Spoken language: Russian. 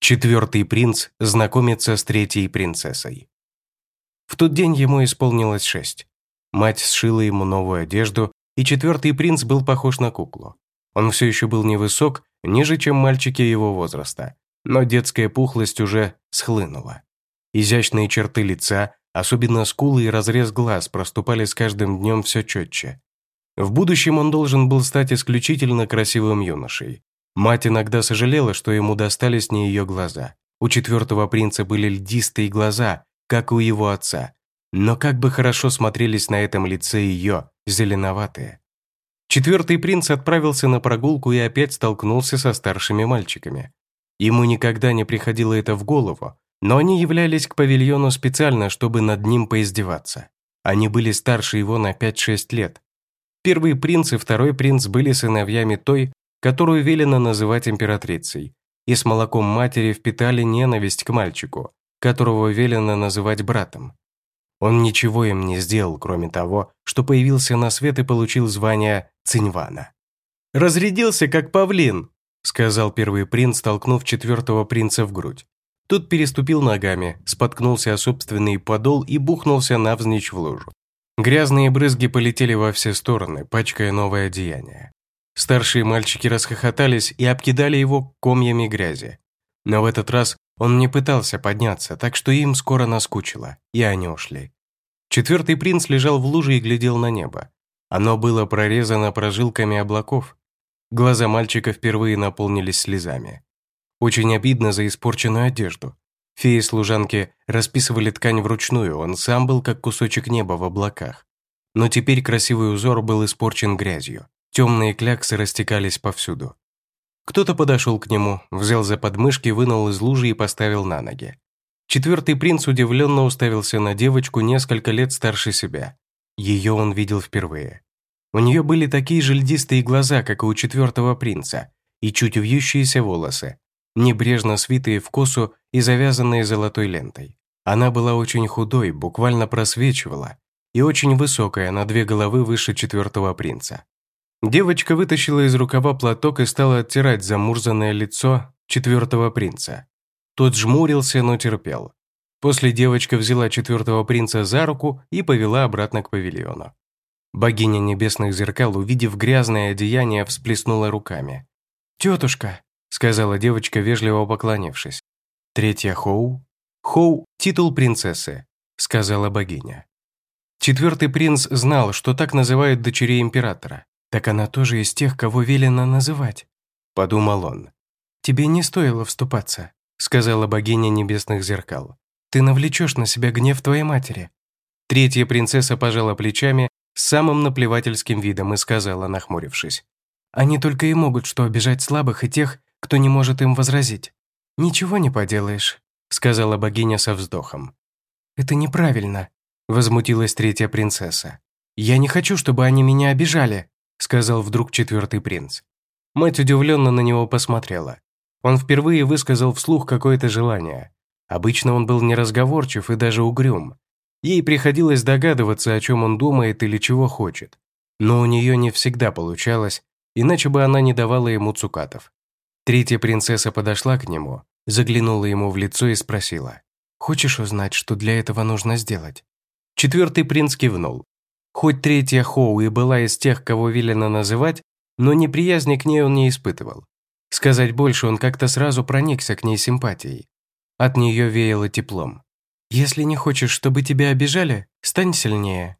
Четвертый принц знакомится с третьей принцессой. В тот день ему исполнилось шесть. Мать сшила ему новую одежду, и четвертый принц был похож на куклу. Он все еще был невысок, ниже, чем мальчики его возраста, но детская пухлость уже схлынула. Изящные черты лица, особенно скулы и разрез глаз, проступали с каждым днем все четче. В будущем он должен был стать исключительно красивым юношей, Мать иногда сожалела, что ему достались не ее глаза. У четвертого принца были льдистые глаза, как у его отца. Но как бы хорошо смотрелись на этом лице ее, зеленоватые. Четвертый принц отправился на прогулку и опять столкнулся со старшими мальчиками. Ему никогда не приходило это в голову, но они являлись к павильону специально, чтобы над ним поиздеваться. Они были старше его на 5-6 лет. Первый принц и второй принц были сыновьями той, которую велено называть императрицей, и с молоком матери впитали ненависть к мальчику, которого велено называть братом. Он ничего им не сделал, кроме того, что появился на свет и получил звание Циньвана. «Разрядился, как павлин», — сказал первый принц, толкнув четвертого принца в грудь. Тот переступил ногами, споткнулся о собственный подол и бухнулся навзничь в лужу. Грязные брызги полетели во все стороны, пачкая новое одеяние. Старшие мальчики расхохотались и обкидали его комьями грязи. Но в этот раз он не пытался подняться, так что им скоро наскучило, и они ушли. Четвертый принц лежал в луже и глядел на небо. Оно было прорезано прожилками облаков. Глаза мальчика впервые наполнились слезами. Очень обидно за испорченную одежду. Феи-служанки расписывали ткань вручную, он сам был как кусочек неба в облаках. Но теперь красивый узор был испорчен грязью. Темные кляксы растекались повсюду. Кто-то подошел к нему, взял за подмышки, вынул из лужи и поставил на ноги. Четвертый принц удивленно уставился на девочку несколько лет старше себя. Ее он видел впервые. У нее были такие же льдистые глаза, как и у четвертого принца, и чуть вьющиеся волосы, небрежно свитые в косу и завязанные золотой лентой. Она была очень худой, буквально просвечивала, и очень высокая, на две головы выше четвертого принца. Девочка вытащила из рукава платок и стала оттирать замурзанное лицо четвертого принца. Тот жмурился, но терпел. После девочка взяла четвертого принца за руку и повела обратно к павильону. Богиня небесных зеркал, увидев грязное одеяние, всплеснула руками. «Тетушка», — сказала девочка, вежливо поклонившись. «Третья Хоу?» «Хоу — титул принцессы», — сказала богиня. Четвертый принц знал, что так называют дочерей императора. «Так она тоже из тех, кого велено называть», – подумал он. «Тебе не стоило вступаться», – сказала богиня небесных зеркал. «Ты навлечешь на себя гнев твоей матери». Третья принцесса пожала плечами с самым наплевательским видом и сказала, нахмурившись. «Они только и могут что обижать слабых и тех, кто не может им возразить». «Ничего не поделаешь», – сказала богиня со вздохом. «Это неправильно», – возмутилась третья принцесса. «Я не хочу, чтобы они меня обижали», сказал вдруг четвертый принц. Мать удивленно на него посмотрела. Он впервые высказал вслух какое-то желание. Обычно он был неразговорчив и даже угрюм. Ей приходилось догадываться, о чем он думает или чего хочет. Но у нее не всегда получалось, иначе бы она не давала ему цукатов. Третья принцесса подошла к нему, заглянула ему в лицо и спросила, «Хочешь узнать, что для этого нужно сделать?» Четвертый принц кивнул. Хоть третья Хоу и была из тех, кого велено называть, но неприязни к ней он не испытывал. Сказать больше, он как-то сразу проникся к ней симпатией. От нее веяло теплом. «Если не хочешь, чтобы тебя обижали, стань сильнее»,